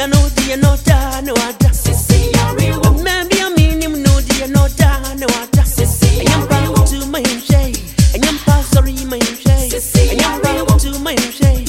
dia no dia no da no ada. No dia no da no ada. Sisi yari wo. Anyamba to my shame. Anyamba sorry my shame. I am wo. To my shame.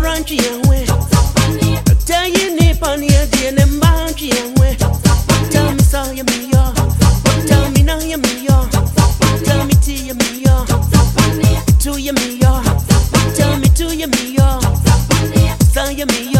branch yewe Tell you nip on your dear them branch Tell me so me yo Tell me now me yo Tell me to you me yo To you me yo Tell me to you me yo So you me yo